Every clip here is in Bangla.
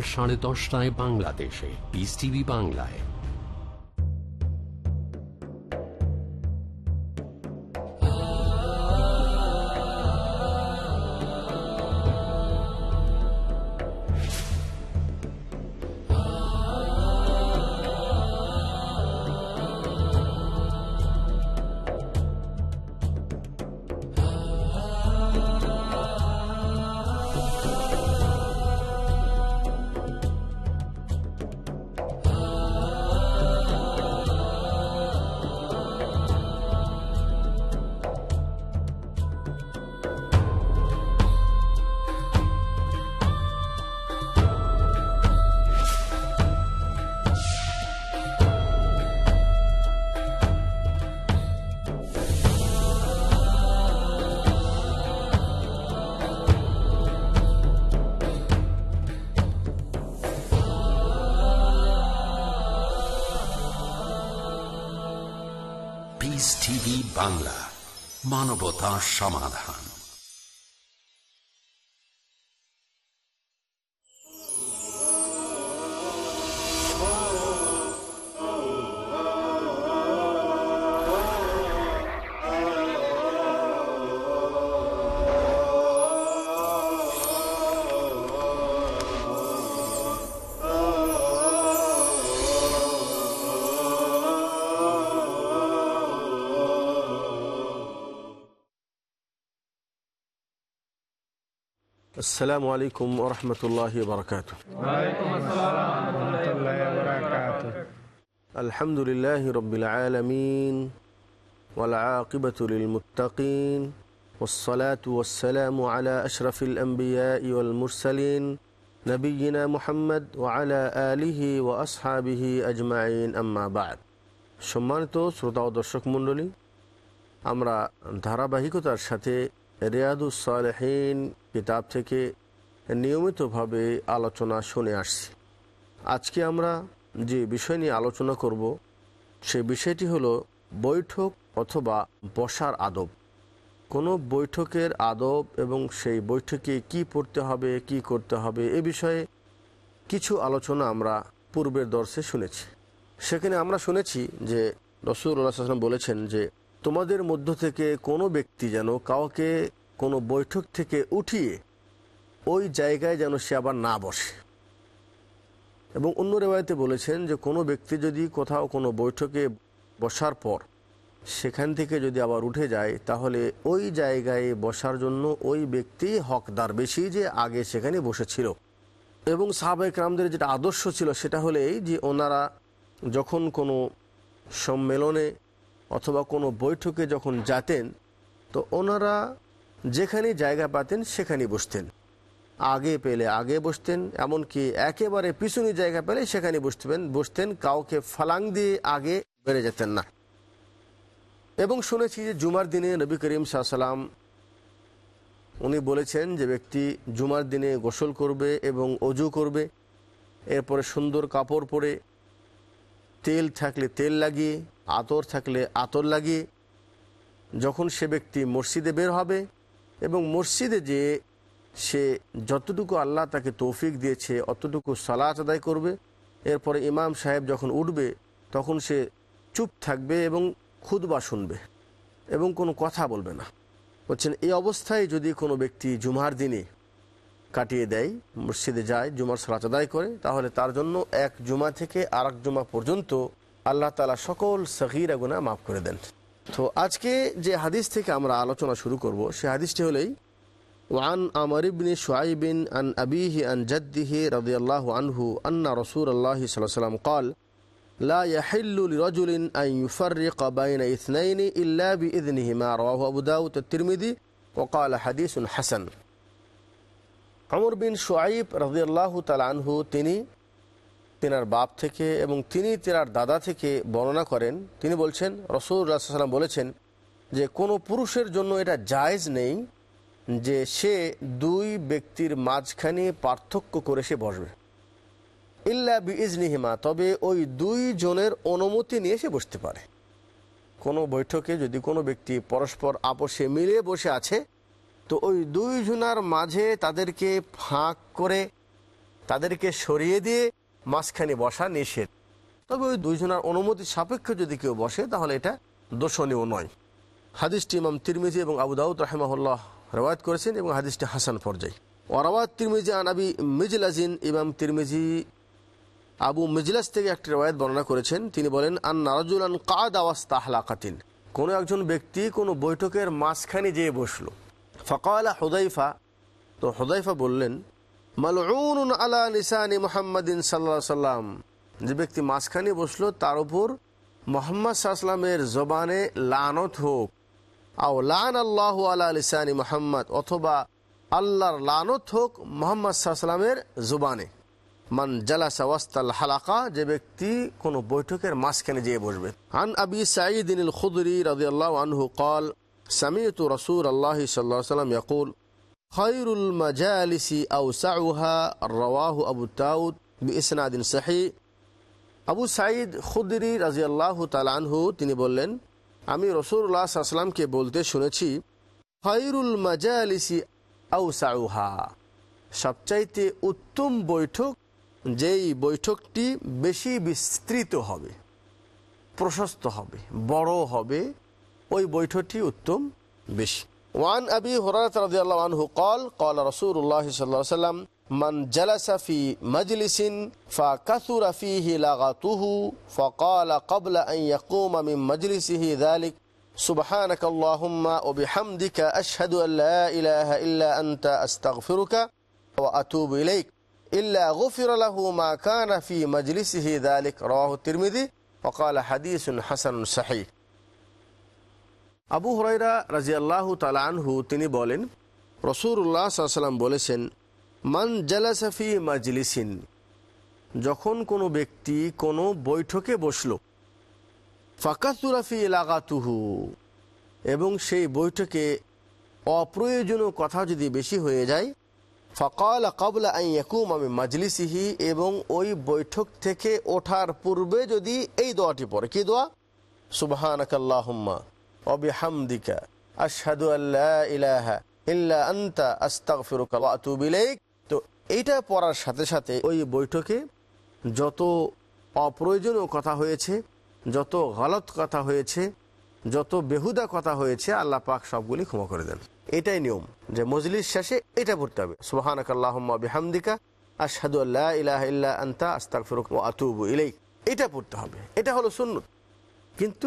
সাড়ে দশটায় বাংলাদেশে। বাংলায়। বাংলা মানবতা সমাধান। السلام عليكم ورحمة الله وبركاته وعليكم السلام ورحمة الله وبركاته الحمد لله رب العالمين والعاقبة للمتقين والصلاة والسلام على أشرف الأنبياء والمرسلين نبينا محمد وعلى آله وأصحابه أجمعين أما بعد সম্মানিত শ্রোতা ও দর্শক মণ্ডলী আমরা ধারাবাহিকতার সাথে রিয়াদুস সালেহীন কিতাব থেকে নিয়মিতভাবে আলোচনা শুনে আসছি। আজকে আমরা যে বিষয় নিয়ে আলোচনা করব, সে বিষয়টি হলো বৈঠক অথবা বসার আদব। কোনো বৈঠকের আদব এবং সেই বৈঠকে কি পড়তে হবে, কি করতে হবে, এ বিষয়ে কিছু আলোচনা আমরা পূর্বের দর্শে শুনেছি। সেখানে আমরা শুনেছি যে রসুল্লাহাম বলেছেন যে তোমাদের মধ্য থেকে কোনো ব্যক্তি যেন কাউকে কোনো বৈঠক থেকে উঠিয়ে ওই জায়গায় যেন সে আবার না বসে। এবং অন্য রেওয়ায়তে বলেছেন যে কোনো ব্যক্তি যদি কোথাও কোনো বৈঠকে বসার পর সেখান থেকে যদি আবার উঠে যায়, তাহলে ওই জায়গায় বসার জন্য ওই ব্যক্তি হকদার বেশি যে আগে সেখানে বসেছিল। এবং সাহাবাহিক রামদের যেটা আদর্শ ছিল সেটা হলেই যে ওনারা যখন কোনো সম্মেলনে অথবা কোনো বৈঠকে যখন যেতেন, তো ওনারা যেখানে জায়গা পাতেন সেখানে বসতেন। আগে পেলে আগে বসতেন, এমনকি একেবারে পিছনে জায়গা পেলে সেখানে বসতেন বসতেন, কাউকে ফালাং দিয়ে আগে বেড়ে যেতেন না। এবং শুনেছি যে জুমার দিনে নবী করিম সাল্লাম উনি বলেছেন যে ব্যক্তি জুমার দিনে গোসল করবে এবং অজু করবে, এরপরে সুন্দর কাপড় পরে তেল থাকলে তেল লাগিয়ে, আতর থাকলে আতর লাগিয়ে, যখন সে ব্যক্তি মসজিদে বের হবে এবং মসজিদে যে সে যতটুকু আল্লাহ তাকে তৌফিক দিয়েছে, অতটুকু সালাত আদায় করবে, এরপরে ইমাম সাহেব যখন উঠবে, তখন সে চুপ থাকবে এবং খুদবা শুনবে এবং কোনো কথা বলবে না। বলছেন, এই অবস্থায় যদি কোনো ব্যক্তি জুমার দিনে কাটিয়ে দেয় মসজিদে যায় জুমার সালাত আদায় করে তাহলে তার জন্য এক জুমা থেকে আর এক জুমা পর্যন্ত আল্লাহ তালা সকল সহিরা গুণা মাফ করে দেন তো আজকে যে হাদিস থেকে আমরা আলোচনা শুরু করব সে হাদিসটি হলেই وعن عمر بن شعيب عن أبيه عن جده رضي الله عنه أن رسول الله صلى الله عليه وسلم قال لا يحل لرجل أن يفرق بين اثنين إلا بإذنهما رواه أبو داود الترمذي وقال حديث حسن আমর বিন সোয়াইব রাজিয়াল্লাহ আনহু তিনি তেনার বাপ থেকে এবং তিনি তেনার দাদা থেকে বর্ণনা করেন। তিনি বলছেন রসুল্লাহাম বলেছেন যে, কোনো পুরুষের জন্য এটা জায়জ নেই যে সে দুই ব্যক্তির মাঝখানে পার্থক্য করে সে বসবে। ইল্লা বি ইজনিহিমা তবে ওই দুই জনের অনুমতি নিয়ে সে বসতে পারে। কোনো বৈঠকে যদি কোনো ব্যক্তি পরস্পর আপোষে মিলে বসে আছে তো ওই দুই জনার মাঝে তাদেরকে ফাঁক করে তাদেরকে সরিয়ে দিয়ে মাঝখানে বসা নিষেধ। তবে ওই দুইজনের অনুমতি সাপেক্ষে যদি কেউ বসে, তাহলে এটা দোষণীয় নয়। হাদিসটি ইমাম তিরমিজি এবং আবু দাউদ রাহেমাহুল্লাহ রেওয়ায়ত করেছেন এবং হাদিসটি হাসান পর্যায়। ওরাওয়াত তিরমিজি আনাবি মিজলাজিন, ইমাম তিরমিজি আবু মিজলাস থেকে একটি রেওয়ায়ত বর্ণনা করেছেন। তিনি বলেন আন নারাজুলান কাদ আওয়াজ তাহলাকাতিন কোনো একজন ব্যক্তি কোনো বৈঠকের মাঝখানে যেয়ে বসল। ফকালা হুদাইফা, তো হুদাইফা বললেন মালউন আলা নিসানি মোহাম্মদিন সাল্লা সাল্লাম যে ব্যক্তি মাঝখানে বসল, তার উপর মোহাম্মদ সাহসালামের জবানে লানত হোক, আও লান আল্লাহ আলা লিসানি মোহাম্মদ, অথবা আল্লাহর লানত হোক মোহাম্মদ সাহসালামের জবানে। মান জালাসা ওয়াস্তাল হালাকা, যে ব্যক্তি কোনো বৈঠকের মাঝখানে যেয়ে বসবে। আন আবি সাঈদিন খুদরি রাজিয়াল্লাহ আনহু কল সামিয়ত রসুল আল্লাহ সাল্লা সাল্লাম ইয়াকুল খৈরুল মজালিসি আউসাউহা রওয়াহু আবু তাউদ ইসনাদিন সাহি আবু সাঈদ খুদরি রাজি আল্লাহ তালানহু তিনি বললেন, আমি রসুল্লাহ আসলামকে বলতে শুনেছি খৈরুল মজালিসি আউসাউহা সবচাইতে উত্তম বৈঠক, যেই বৈঠকটি বেশি বিস্তৃত হবে, প্রশস্ত হবে, বড় হবে ওই বৈঠকটি উত্তম বেশি ওয়ান আবি হরাত রাদিয়াল্লাহু আনহু قال قال رسول الله صلى الله عليه وسلم من جلس في مجلس فكثر فيه لغته فقال قبل أن يقوم من مجلسه ذلك سبحانك اللهم وبحمدك أشهد أن لا إله إلا أنت أستغفرك وأتوب إليك إلا غفر له ما كان في مجلسه ذلك رواه الترمذي وقال حديث حسن صحيح আবু হরাইরা রাজিয়াল্লাহ তালানহু তিনি বলেন রসুল্লাহ সাল্লাম বলেছেন, মান জালাসাফি মাজলিসিন যখন কোনো ব্যক্তি কোনো বৈঠকে বসল ফাকাতুরাফি লাগাতুহু এবং সেই বৈঠকে অপ্রয়োজনীয় কথা যদি বেশি হয়ে যায়, ফকাল কাবলা আইয়াকুম আমি মাজলিসিহি এবং ওই বৈঠক থেকে ওঠার পূর্বে যদি এই দোয়াটি পড়ে, কি দোয়া? সুবাহানকাল্লাহম্মা অবিহামদিকা, আশহাদু আল্লাহ ইলাহা ইল্লা আন্তা, আস্তাগফিরুকা ওয়া আতুবু তো এইটা পড়ার সাথে সাথে ওই বৈঠকে যত অপ্রয়োজনীয় কথা হয়েছে, যত গলত কথা হয়েছে, যত বেহুদা কথা হয়েছে, আল্লাহ পাক সবগুলি ক্ষমা করে দেন। এটাই নিয়ম যে মজলিস শেষে এটা পড়তে হবে। সুবাহানাক আল্লাহুম্মা বিহামদিকা, আশহাদু আল্লাহ ইলাহা ইল্লা আন্তা, আস্তাগফিরুকা ওয়া আতুবু ইলাইক। এটা পড়তে হবে। এটা হলো সুন্নত। কিন্তু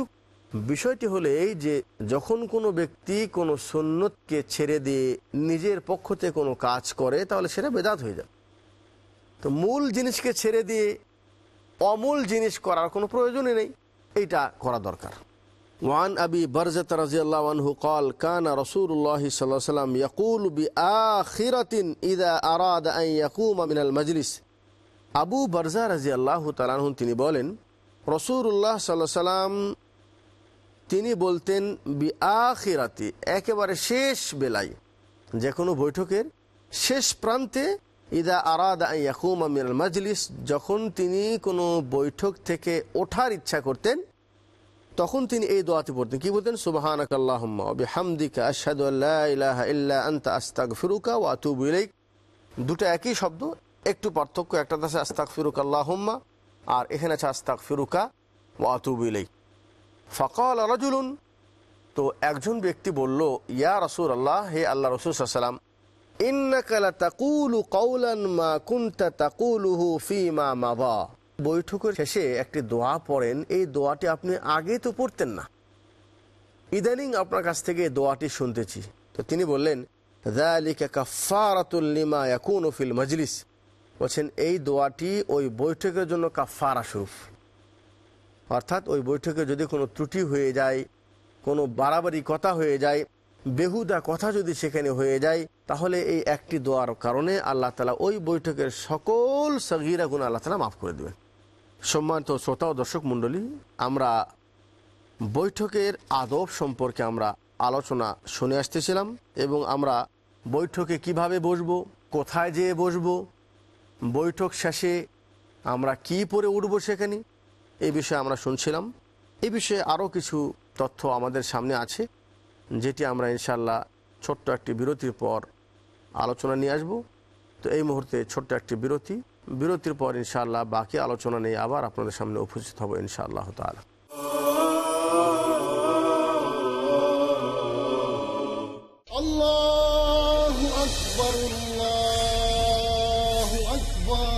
বিষয়টি হলো এই যে যখন কোনো ব্যক্তি কোনো সুন্নতকে ছেড়ে দিয়ে নিজের পক্ষ থেকে কোনো কাজ করে তাহলে সেটা বেদাত হয়ে যায় তো মূল জিনিসকে ছেড়ে দিয়ে অমূল জিনিস করার কোনো প্রয়োজনই নেই এইটা করা দরকার وعن أبي برزة رضي الله عنه قال كان رسول الله صلى الله عليه وسلم يقول بآخرة إذا أراد أن يقوم من المجلس আবু বারজা রাজি আল্লাহ তালাহন তিনি বলেন রসুল্লাহ সাল্লাহ সাল্লাম তিনি বলতেন বি আখিরাতি একেবারে শেষ বেলায় যে কোনো বৈঠকের শেষ প্রান্তে, ইদা আরাদা ইয়াকুম আমির মাজলিস, যখন তিনি কোনো বৈঠক থেকে ওঠার ইচ্ছা করতেন, তখন তিনি এই দোয়াতে পড়তেন। কি বলতেন? সুবাহানাক আল্লাহুম্মা ইল্লা আনতা আস্তাগফিরুকা ওয়া আতুবু ইলাইক। দুটো একই শব্দ, একটু পার্থক্য একটা আছে আস্তাগফিরুক আল্লাহম্মা আর এখানে আছে আস্তাগফিরুকা ওয়া আতুবু ইলাইক। ফকাল রাজুলুন। তো একজন ব্যক্তি বলল, ইয়া রসুল আল্লাহ হে আল্লাহ রসুল সাল্লাম ইন্নাকালা তাকুলু কৌলান মা কুন্তা তাকুলুহু ফি মা মাবা বৈঠকের শেষে একটি দোয়া পড়েন। এই দোয়াটি আপনি আগে তো পড়তেন না। ইদানিং আপনার কাছ থেকে দোয়াটি শুনতেছি। তো তিনি বললেন ফিল মাজলিস। বলছেন, এই দোয়াটি ওই বৈঠকের জন্য কাফারা স্বরূপ। অর্থাৎ ওই বৈঠকে যদি কোনো ত্রুটি হয়ে যায়, কোনো বাড়াবাড়ি কথা হয়ে যায়, বেহুদা কথা যদি সেখানে হয়ে যায়, তাহলে এই একটি দোয়ার কারণে আল্লাহ তালা ওই বৈঠকের সকল সগিরা গুণ আল্লাহ তালা মাফ করে দেবেন। সম্মানিত শ্রোতা ও দর্শক মণ্ডলী, আমরা বৈঠকের আদব সম্পর্কে আমরা আলোচনা শুনে আসতেছিলাম এবং আমরা বৈঠকে কীভাবে বসবো, কোথায় যেয়ে বসবো, বৈঠক শেষে আমরা কি পরে উঠবো সেখানে এই বিষয়ে আমরা শুনছিলাম এই বিষয়ে আরও কিছু তথ্য আমাদের সামনে আছে যেটি আমরা ইনশাল্লাহ ছোট্ট একটি বিরতির পর আলোচনা নিয়ে আসব তো এই মুহূর্তে ছোট্ট একটি বিরতি বিরতির পর ইনশাআল্লাহ বাকি আলোচনা নিয়ে আবার আপনাদের সামনে উপস্থিত হব ইনশাআল্লাহ তালা الله أكبر الله أكبر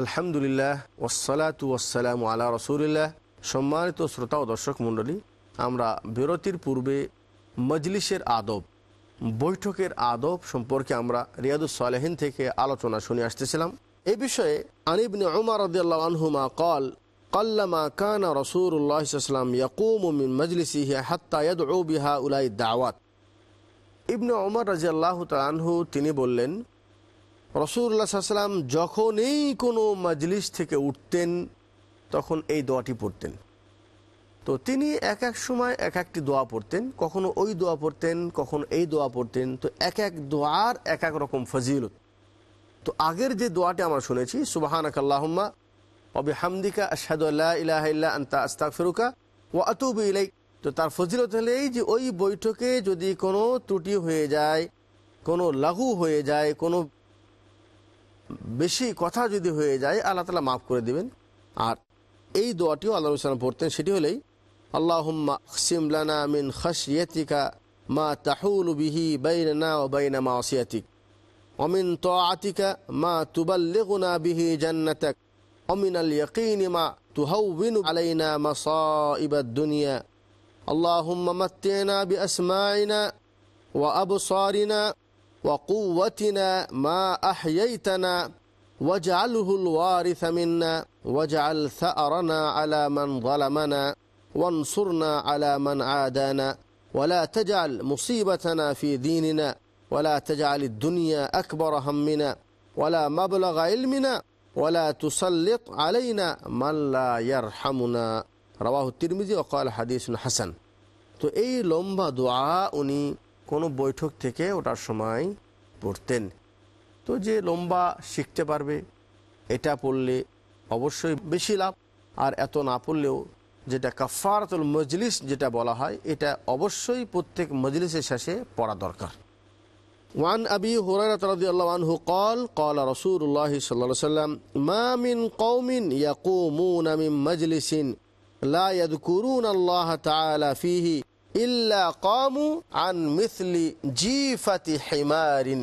আলহামদুলিল্লাহ ওসালাতু ওসালাম আলা রসুলিল্লাহ। সম্মানিত শ্রোতা ও দর্শক মণ্ডলী, আমরা বিরতির পূর্বে মজলিসের আদব, বৈঠকের আদব সম্পর্কে আমরা রিয়াদুসালেহিন থেকে আলোচনা শুনে আসতেছিলাম। এ বিষয়ে আনিবনে উমার রদিয়াল্লাহ আনহুমা কল, কল্লামা কানা রসুল্লাহাম ইয়াকুমিন মজলিসিহি হাত্তায়দ ও বিহা উলাই দাওয়াত। ইবনে ওমর রাজিয়াল্লাহ তালানহু তিনি বললেন রসুল্লাহ সাল্লাম যখনই কোনো মজলিস থেকে উঠতেন, তখন এই দোয়াটি পড়তেন। তো তিনি এক এক সময় এক একটি দোয়া পড়তেন, কখনো ওই দোয়া পড়তেন, কখনো এই দোয়া পড়তেন, তো এক এক দোয়ার এক এক রকম ফজিলত। তো আগের যে দোয়াটি আমরা শুনেছি সুবাহানাক আল্লাহম্মা অবি হামদিকা আসাদুল্লাহ ইলাহ আন্তা আস্তাক ফেরুকা ও আতুব ইলাই তো তার ফজিলত হলেই যে ওই বৈঠকে যদি কোনো ত্রুটি হয়ে যায়, কোনো লাঘু হয়ে যায়, কোনো বেশি কথা যদি হয়ে যায়, আল্লাহ তালা মাফ করে দেবেন। আর এই দোয়াটিও আল্লাহ রসুলাম পড়তেন, সেটি হলেই, আল্লাহম্মা ও মা অমিন আতিকা মা অমিন মা তুহৌবিন আলাইনা মা দুনিয়া। বি وقوتنا ما أحييتنا واجعله الوارث منا واجعل ثأرنا على من ظلمنا وانصرنا على من عادانا ولا تجعل مصيبتنا في ديننا ولا تجعل الدنيا أكبر همنا ولا مبلغ علمنا ولا تسلط علينا من لا يرحمنا رواه الترمذي وقال حديث حسن তো এই লম্বা দোয়া উনি কোনো বৈঠক থেকে ওটার সময় পড়তেন তো যে লম্বা শিখতে পারবে এটা পড়লে অবশ্যই বেশি লাভ আর এত না পড়লেও যেটা কাফারাতুল মজলিস যেটা বলা হয় এটা অবশ্যই প্রত্যেক মজলিসের শেষে পড়া দরকার وعن أبي هريرة رضي الله عنه قال قال رسول الله صلى الله عليه وسلم ما من قوم يقومون من مجلس لا يذكرون الله تعالى فيه ইল্লা কামু আন মিথলি জিফাতি হিমারিন।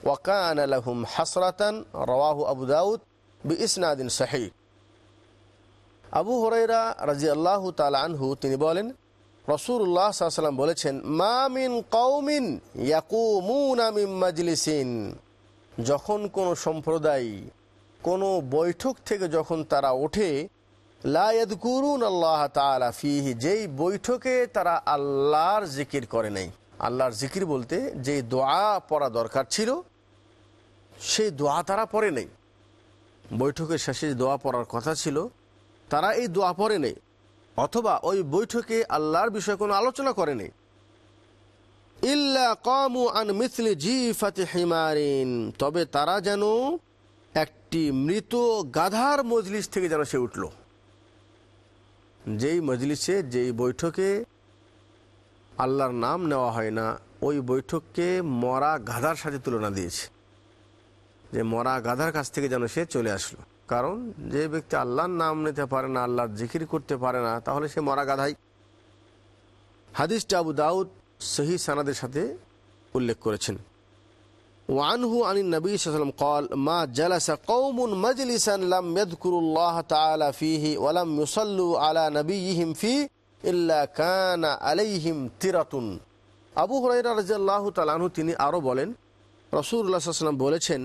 ওয়াকান আলহুম হাসরাতান, রওয়াহু আবু দাউদ বি ইসনাদিন শাহী আবু হরাইরা রাজি আল্লাহ আনহু, তিনি বলেন রসুল্লাহ সাল্লাম বলেছেন মামিন কৌমিন ইয়াকুমিম মাজলিসিন। যখন কোনো সম্প্রদায় কোনো বৈঠক থেকে যখন তারা ওঠে লায়দ কুরুন আল্লাহ তালা ফিহি, যেই বৈঠকে তারা আল্লাহর জিকির করে নাই। আল্লাহর জিকির বলতে যে দোয়া পড়া দরকার ছিল, সেই দোয়া তারা পড়ে নেই। বৈঠকের শেষে দোয়া পড়ার কথা ছিল, তারা এই দোয়া পড়ে নেই। অথবা ওই বৈঠকে আল্লাহর বিষয়ে কোনো আলোচনা করে নেই। ইল্লা কমু আন মিথলি জি ফাতে হিমারিন, তবে তারা যেন একটি মৃত গাধার মজলিস থেকে যেন সে উঠল। যেই মজলিসে, যেই বৈঠকে আল্লাহর নাম নেওয়া হয় না, ওই বৈঠককে মরা গাধার সাথে তুলনা দিয়েছে। যে মরা গাধার কাছ থেকে যেন সে চলে আসলো। কারণ যে ব্যক্তি আল্লাহর নাম নিতে পারে না, আল্লাহর জিকির করতে পারে না, তাহলে সে মরা গাধাই। হাদিসটা আবু দাউদ সহি সানাদের সাথে উল্লেখ করেছেন। وعنه عن النبي صلى الله عليه وسلم قال ما جلس قوم مجلسا لم يذكروا الله تعالى فيه ولم يصلوا على نبيهم فيه إلا كان عليهم ترة আবু হরাইরা রাজিয়াল্লাহ তালাহু তিনি আরও বলেন রসুল্লাহ সাল্লাম বলেছেন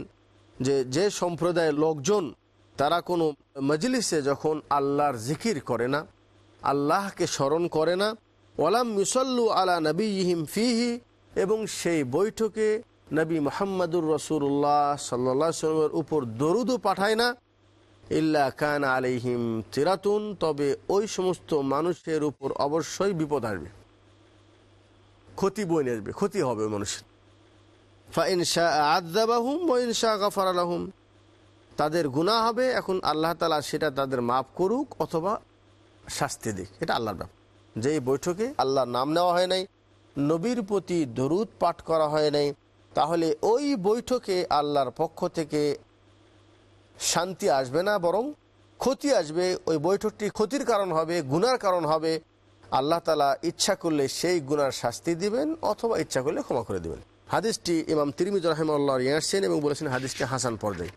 যে যে সম্প্রদায়ের লোকজন তারা কোনো মজলিসে যখন আল্লাহর জিকির করে না আল্লাহকে স্মরণ করে না ওয়ালাম মুসল্লু আলা নবী ইহিম ফিহি এবং সেই বৈঠকে নবী মোহাম্মদুর রসুল্লাহ সাল্লা সাল্লামের উপর দরুদও পাঠায় না। ইল্লা কান আলিহিম তিরাতুন, তবে ওই সমস্ত মানুষের উপর অবশ্যই বিপদ আসবে। ক্ষতি বই আসবে, ক্ষতি হবে মানুষের। ফা ইনশা আদাবাহুম ইনশা গাফার আলহুম তাদের গুণা হবে, এখন আল্লাহ তালা সেটা তাদের মাফ করুক অথবা শাস্তি দিক, এটা আল্লাহর ব্যাপার। যেই বৈঠকে আল্লাহর নাম নেওয়া হয় নাই, নবীর প্রতি দরুদ পাঠ করা হয় নাই তাহলে ওই বৈঠকে আল্লাহর পক্ষ থেকে শান্তি আসবে না বরং ক্ষতি আসবে ওই বৈঠকটি ক্ষতির কারণ হবে গুনার কারণ হবে আল্লাহ তালা ইচ্ছা করলে সেই গুনার শাস্তি দিবেন অথবা ইচ্ছা করলে ক্ষমা করে দিবেন হাদিসটি ইমাম তিরমিজ রহমাল্লাহ ইয়াসেন এবং বলেছেন হাদিসটি হাসান পর্যায়ে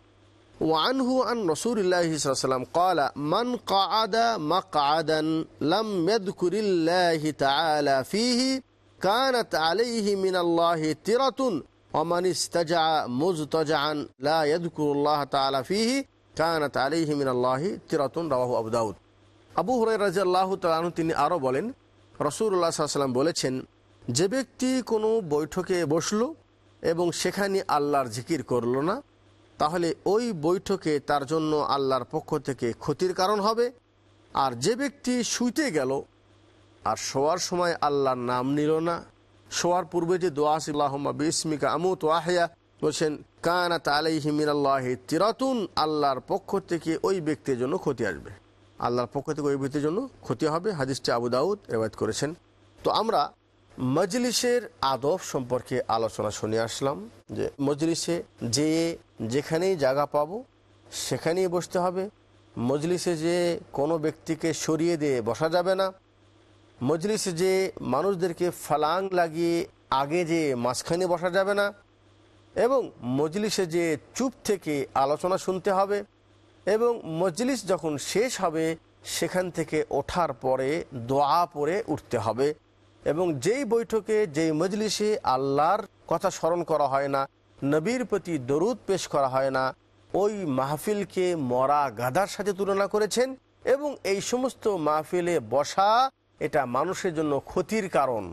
وعنه عن رسول الله صلى الله عليه وسلم قال من قعد مقعدا لم يذكر الله تعالى فيه كانت عليه من الله ترة অমান ইস্তাজা মুজতাজান লা ইয়াযকুরুল্লাহ তাআলা ফিহি কানাত আলাইহি মিনাল্লাহি তিরাতুন রাওয়াহু আবু দাউদ আবু হুরায়রা রাদিয়াল্লাহু তাআলা তিনি আরও বলেন, রাসূলুল্লাহ সাল্লাল্লাহু আলাইহি বলেছেন, যে ব্যক্তি কোনো বৈঠকে বসল এবং সেখানে আল্লাহর জিকির করল না, তাহলে ওই বৈঠকে তার জন্য আল্লাহর পক্ষ থেকে ক্ষতির কারণ হবে। আর যে ব্যক্তি শুইতে গেল, আর শোয়ার সময় আল্লাহর নাম নিল না শোয়ার পূর্বে যে দোয়াসিল্লাহমা বিসমিকা আমুত ওয়াহিয়া বলছেন, কানাত আলাইহি মিনাল্লাহি তিরাতুন আল্লাহর পক্ষ থেকে ওই ব্যক্তির জন্য ক্ষতি আসবে। আল্লাহর পক্ষ থেকে ওই ব্যক্তির জন্য ক্ষতি হবে, হাদিসটি আবু দাউদ রেবায়ত করেছেন। তো আমরা মজলিসের আদব সম্পর্কে আলোচনা শুনে আসলাম যে মজলিসে যে যেখানেই জায়গা পাবো, সেখানেই বসতে হবে। মজলিসে যে কোনো ব্যক্তিকে সরিয়ে দিয়ে বসা যাবে না। মজলিসে যে মানুষদেরকে ফালাং লাগিয়ে আগে যে মাঝখানে বসা যাবে না, এবং মজলিসে যে চুপ থেকে আলোচনা শুনতে হবে, এবং মজলিস যখন শেষ হবে, সেখান থেকে ওঠার পরে দোয়া পরে উঠতে হবে, এবং যেই বৈঠকে, যেই মজলিসে আল্লাহর কথা স্মরণ করা হয় না, নবীর প্রতি দরুদ পেশ করা হয় না, ওই মাহফিলকে মরা গাদার সাথে তুলনা করেছেন, এবং এই সমস্ত মাহফিলে বসা এটা মানুষের জন্য ক্ষতির কারণ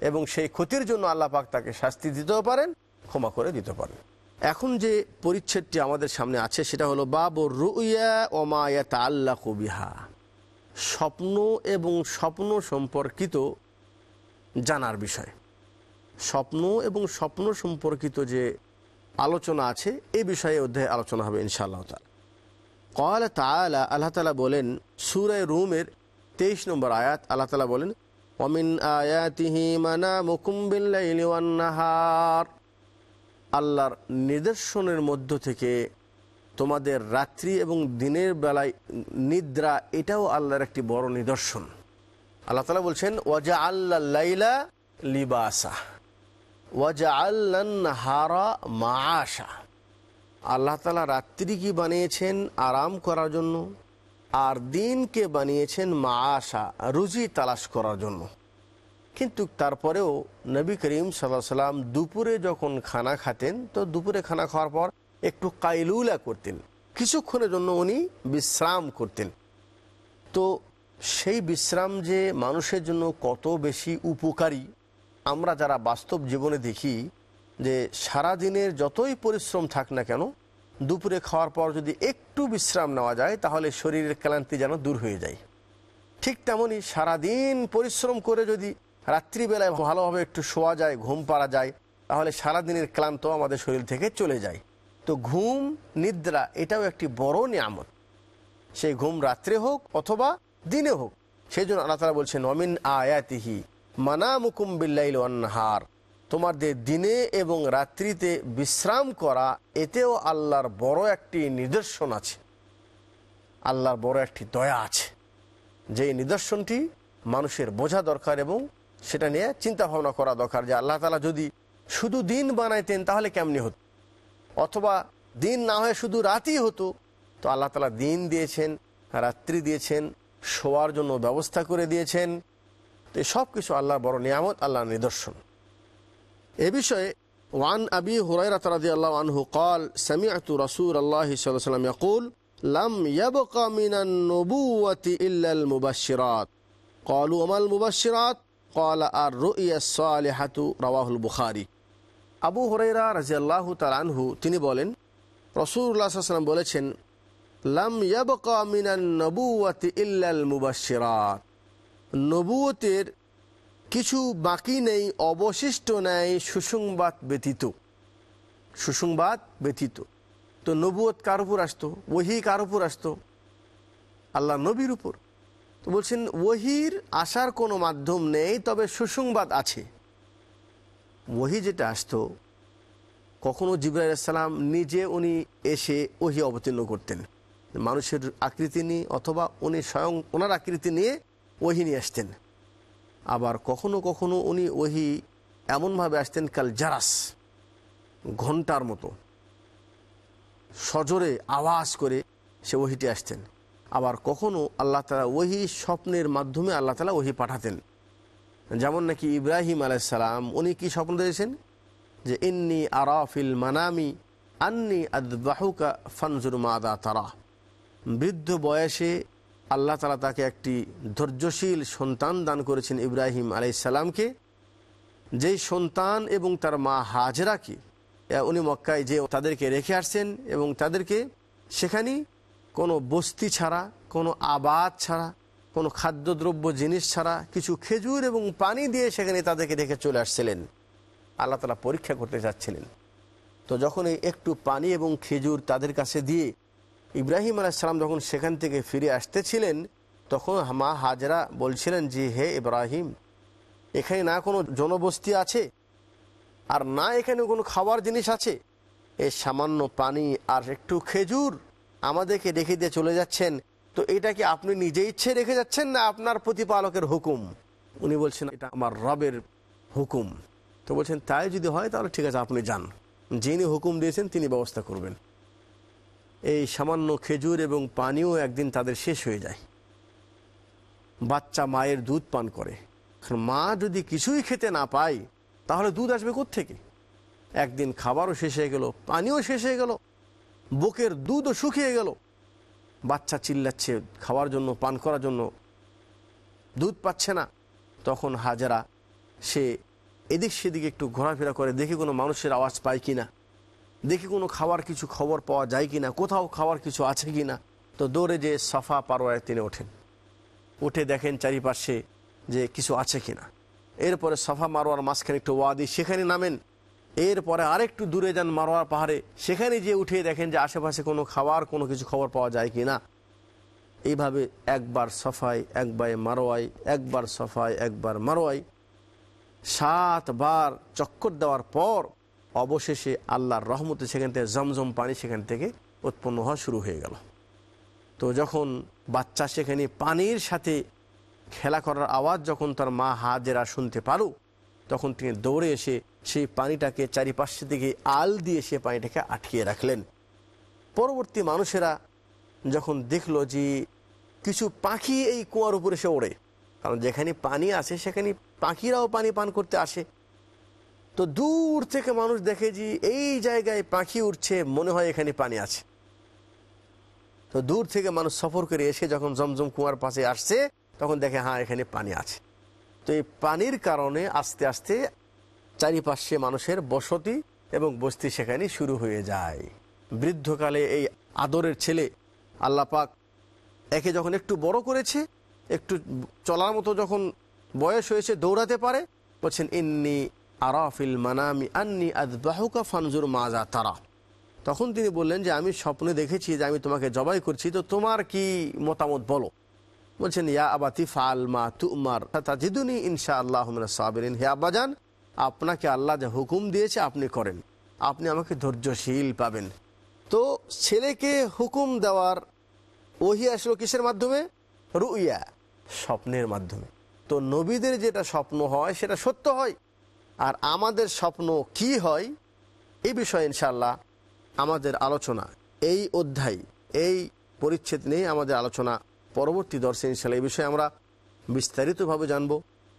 এবং সেই ক্ষতির জন্য আল্লাহ পাক তাকে শাস্তি দিতেও পারেন, ক্ষমা করে দিতে পারেন। এখন যে পরিচ্ছেদটি আমাদের সামনে আছে, সেটা হলো বাবর রুইয়া ওমায়া আল্লাহ কবিহা স্বপ্ন এবং স্বপ্ন সম্পর্কিত জানার বিষয়। স্বপ্ন এবং স্বপ্ন সম্পর্কিত যে আলোচনা আছে, এ বিষয়ে অধ্যায়ে আলোচনা হবে ইনশাআল্লাহ তালা কল তালা আল্লাহ তালা বলেন সুরায় রুমের তেইশ নম্বর আয়াত আল্লাহ তালা বলেন অমিন আয়াতিহি মানা আল্লাহর নিদর্শনের মধ্য থেকে তোমাদের রাত্রি এবং দিনের বেলায় নিদ্রা, এটাও আল্লাহর একটি বড় নিদর্শন। আল্লাহ তালা বলছেন ওয়াজা আল্লাহ লাইলা লিবাসা ওয়াজা আল্লাহারা মাশা আল্লাহ তালা রাত্রি কি বানিয়েছেন আরাম করার জন্য? আর দিনকে বানিয়েছেন মা আশা রুজি তালাশ করার জন্য। কিন্তু তারপরেও নবী করিম সাল্লাহ সাল্লাম দুপুরে যখন খানা খাতেন, তো দুপুরে খানা খাওয়ার পর একটু কাইলুলা করতেন। কিছুক্ষণের জন্য উনি বিশ্রাম করতেন। তো সেই বিশ্রাম যে মানুষের জন্য কত বেশি উপকারী, আমরা যারা বাস্তব জীবনে দেখি যে সারা দিনের যতই পরিশ্রম থাক না কেন দুপুরে খাওয়ার পর যদি একটু বিশ্রাম নেওয়া যায়, তাহলে শরীরের ক্লান্তি যেন দূর হয়ে যায়। ঠিক তেমনই সারাদিন পরিশ্রম করে যদি রাত্রিবেলায় ভালোভাবে একটু শোয়া যায়, ঘুম পাড়া যায়, তাহলে সারাদিনের ক্লান্ত আমাদের শরীর থেকে চলে যায়। তো ঘুম, নিদ্রা এটাও একটি বড় নিয়ামত। সেই ঘুম রাত্রে হোক অথবা দিনে হোক। সেই জন্য আল্লাহ তালা বলছেন অমিন আয়াতিহি মানা মুকুম বিল্লাইল অন্নাহার তোমাদের দিনে এবং রাত্রিতে বিশ্রাম করা, এতেও আল্লাহর বড় একটি নিদর্শন আছে। আল্লাহর বড় একটি দয়া আছে। যে নিদর্শনটি মানুষের বোঝা দরকার এবং সেটা নিয়ে চিন্তা ভাবনা করা দরকার যে আল্লাহ তালা যদি শুধু দিন বানাইতেন তাহলে কেমনি হতো? অথবা দিন না হয়ে শুধু রাতই হতো, তো আল্লাহ তালা দিন দিয়েছেন, রাত্রি দিয়েছেন, শোয়ার জন্য ব্যবস্থা করে দিয়েছেন। তো সব কিছু আল্লাহর বড় নিয়ামত, আল্লাহর নিদর্শন। এ বিষয়ে ওয়ান আবি হুরাইরা রাদি আল্লাহ আনহু قال سمعت رسول الله صلى الله عليه وسلم يقول لم يبق من النبوة إلا المبشرات قالوا وما المبشرات قال الرؤيا الصالحة رواه البخاري আবু হুরাইরা রাজিয়াল্লাহু তালানহু তিনি বলেন রসুল্লাহ সাল্লাম বলেছেন লাম ইয়াবকা মিনান নবুয়াতি ইল্লাল মুবাশশিরাত নবুয়তের কিছু বাকি নেই, অবশিষ্ট নেই সুসংবাদ ব্যতীত। সুসংবাদ ব্যতীত। তো নবুয়ত কার উপর আসতো? ওহি কার উপর আসতো? আল্লাহ নবীর উপর। তো বলছেন, ওহির আসার কোনো মাধ্যম নেই, তবে সুসংবাদ আছে। ওহি যেটা আসতো, কখনো জিব্রাইসাল্লাম নিজে উনি এসে ওহি অবতীর্ণ করতেন। মানুষের আকৃতি নিয়ে অথবা উনি স্বয়ং ওনার আকৃতি নিয়ে ওহি নিয়ে আসতেন। আবার কখনো কখনো উনি ওহি এমনভাবে আসতেন, কাল জারাস, ঘণ্টার মতো। সজোরে আওয়াজ করে সে ওহিটি আসতেন। আবার কখনো আল্লাহ তালা ওহি স্বপ্নের মাধ্যমে আল্লাহ তালা ওহি পাঠাতেন। যেমন নাকি ইব্রাহিম আলাইসালাম উনি কি স্বপ্ন দিয়েছেন যে ইন্নি আরাফিল মানামি, আন্নি আদবাহুকা ফানজুর মাদা তারা। বৃদ্ধ বয়সে আল্লাহ তালা তাকে একটি ধৈর্যশীল সন্তান দান করেছেন ইব্রাহিম আলাইসাল্লামকে যেই সন্তান এবং তার মা হাজরাকে উনি মক্কায় যে তাদেরকে রেখে আসছেন এবং তাদেরকে সেখানে কোনো বস্তি ছাড়া, কোনো আবাদ ছাড়া, কোনো খাদ্যদ্রব্য জিনিস ছাড়া, কিছু খেজুর এবং পানি দিয়ে সেখানে তাদেরকে রেখে চলে আসছিলেন। আল্লাহ তালা পরীক্ষা করতে চাচ্ছিলেন তো যখন এই একটু পানি এবং খেজুর তাদের কাছে দিয়ে ইব্রাহিম আলাইসালাম যখন সেখান থেকে ফিরে আসতেছিলেন, তখন মা হাজরা বলছিলেন যে হে ইব্রাহিম, এখানে না কোনো জনবস্তি আছে? আর না এখানে কোনো খাওয়ার জিনিস আছে? এই সামান্য পানি আর একটু খেজুর আমাদেরকে রেখে দিয়ে চলে যাচ্ছেন। তো এটা কি আপনি নিজে ইচ্ছে রেখে যাচ্ছেন না আপনার প্রতিপালকের হুকুম? উনি বলছেন, এটা আমার রবের হুকুম। তো বলছেন, তাই যদি হয় তাহলে ঠিক আছে, আপনি যান। যিনি হুকুম দিয়েছেন তিনি ব্যবস্থা করবেন। এই সামান্য খেজুর এবং পানিও একদিন তাদের শেষ হয়ে যায়। বাচ্চা মায়ের দুধ পান করে। মা যদি কিছুই খেতে না পায়, তাহলে দুধ আসবে থেকে একদিন খাবারও শেষ হয়ে গেল, পানিও শেষ হয়ে গেল, বুকের দুধও শুকিয়ে গেল। বাচ্চা চিল্লাচ্ছে, খাওয়ার জন্য, পান করার জন্য। দুধ পাচ্ছে না। তখন হাজারা সে এদিক সেদিকে একটু ঘোরাফেরা করে, দেখে কোনো মানুষের আওয়াজ পায় কিনা। দেখি কোনো খাওয়ার কিছু খবর পাওয়া যায় কি না কোথাও খাওয়ার কিছু আছে কি না তো দৌড়ে যে সাফা পারোয়ায় তিনি ওঠেন। উঠে দেখেন চারিপাশে যে কিছু আছে কি না এরপরে সাফা মারোয়ার মাঝখানে একটু ওয়াদি, সেখানে নামেন। এরপরে আরেকটু দূরে যান মারোয়ার পাহাড়ে। সেখানে যে উঠে দেখেন যে আশেপাশে কোনো খাওয়ার, কোনো কিছু খবর পাওয়া যায় কি না এইভাবে একবার সফাই একবার মারোয়াই একবার সফাই একবার মারোয়াই সাতবার চক্কর দেওয়ার পর অবশেষে আল্লাহর রহমতে সেখান থেকে জমজম পানি সেখান থেকে উৎপন্ন হওয়া শুরু হয়ে গেল। তো যখন বাচ্চা সেখানে পানির সাথে খেলা করার আওয়াজ যখন তার মা হাজেরা শুনতে পারো তখন তিনি দৌড়ে এসে সেই পানিটাকে চারিপাশে থেকে আল দিয়ে সে পানিটাকে আটকিয়ে রাখলেন। পরবর্তী মানুষেরা যখন দেখল যে কিছু পাখি এই কুয়ার উপরে এসে ওড়ে, কারণ যেখানে পানি আছে সেখানে পাখিরাও পানি পান করতে আসে। তো দূর থেকে মানুষ দেখে যে এই জায়গায় পাখি উঠছে মনে হয় এখানে পানি আছে। তো দূর থেকে মানুষ সফর করে এসে যখন জমজম কুয়ার পাশে আসছে, তখন দেখে হ্যাঁ এখানে পানি আছে। তো এই পানির কারণে আস্তে আস্তে চারিপাশে মানুষের বসতি এবং বস্তি সেখানে শুরু হয়ে যায়। বৃদ্ধকালে এই আদরের ছেলে আল্লাপাক একে যখন একটু বড় করেছে, একটু চলার মতো যখন বয়স হয়েছে, দৌড়াতে পারে, বলছেন, ইন্নি আরাফিল মানামি আন্নি আদবাহুকা ফানজুর মাজা তারা। তখন তিনি বললেন যে, আমি স্বপ্নে দেখেছি যে, আমি তোমাকে জবাই করছি, তো তোমার কি মতামত বলো? বলছেন, ইয়া আবাতি ফাল মা তুমার তাজিদুনি ইনশা আল্লাহ সাবিরিন। হে আব্বাজান আপনাকে আল্লাহ যে হুকুম দিয়েছে, আপনি করেন। আপনি আমাকে ধৈর্যশীল পাবেন। তো ছেলেকে হুকুম দেওয়ার ওহি আসলো কিসের মাধ্যমে? রুইয়া, স্বপ্নের মাধ্যমে। তো নবীদের যেটা স্বপ্ন হয়, সেটা সত্য হয়। আর আমাদের স্বপ্ন কি হয়? এই বিষয়ে ইনশাল্লাহ আমাদের আলোচনা, এই অধ্যায়, এই পরিচ্ছেদ নিয়ে আমাদের আলোচনা পরবর্তী দর্শে ইনশাল্লাহ এই বিষয়ে আমরা বিস্তারিতভাবে জানব।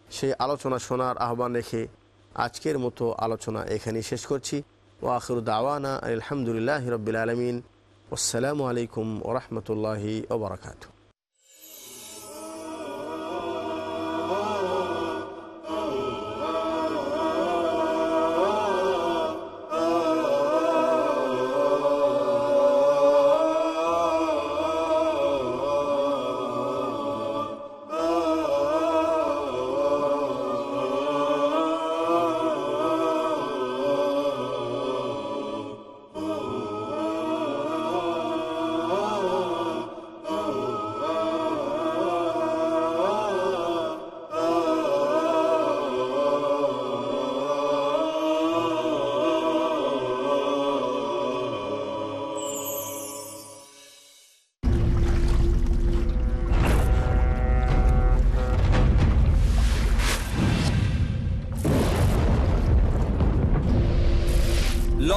সেই আলোচনা শোনার আহ্বান রেখে আজকের মতো আলোচনা এখানেই শেষ করছি। ও আখরুদ দাওয়ানা আলহামদুলিল্লাহ রবিল আলমিন। আসসালামু আলাইকুম ওরহমতুল্লাহি ওবরাকাত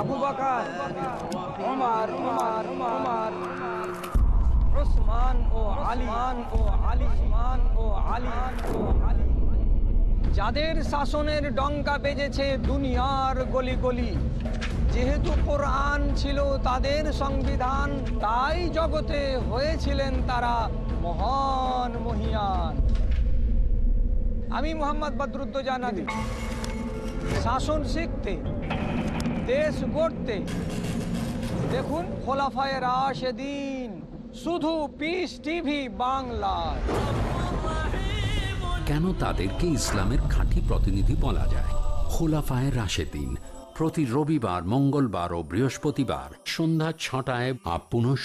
আবু বকর ওমর ওমর ওমর উসমান ও আলী ও আলী উসমান ও আলী। ও আলী যাদের শাসনের ডঙ্কা বেজেছে দুনিয়ার গলি গলি যেহেতু কোরআন ছিল তাদের সংবিধান তাই জগতে হয়েছিলেন তারা মহান মহিয়ান। আমি মোহাম্মদ বদরুদ্দোজা নদী শাসন শিখতে দেশ গড়তে। দেখুন খোলাফায় রাশেদিন, শুধু পিস টিভি বাংলায়। কেন তাদেরকে ইসলামের খাঁটি প্রতিনিধি বলা যায়? খোলাফায় রাশেদিন, প্রতি রবিবার, মঙ্গলবার ও বৃহস্পতিবার সন্ধ্যা ছটায় আপ পুনঃ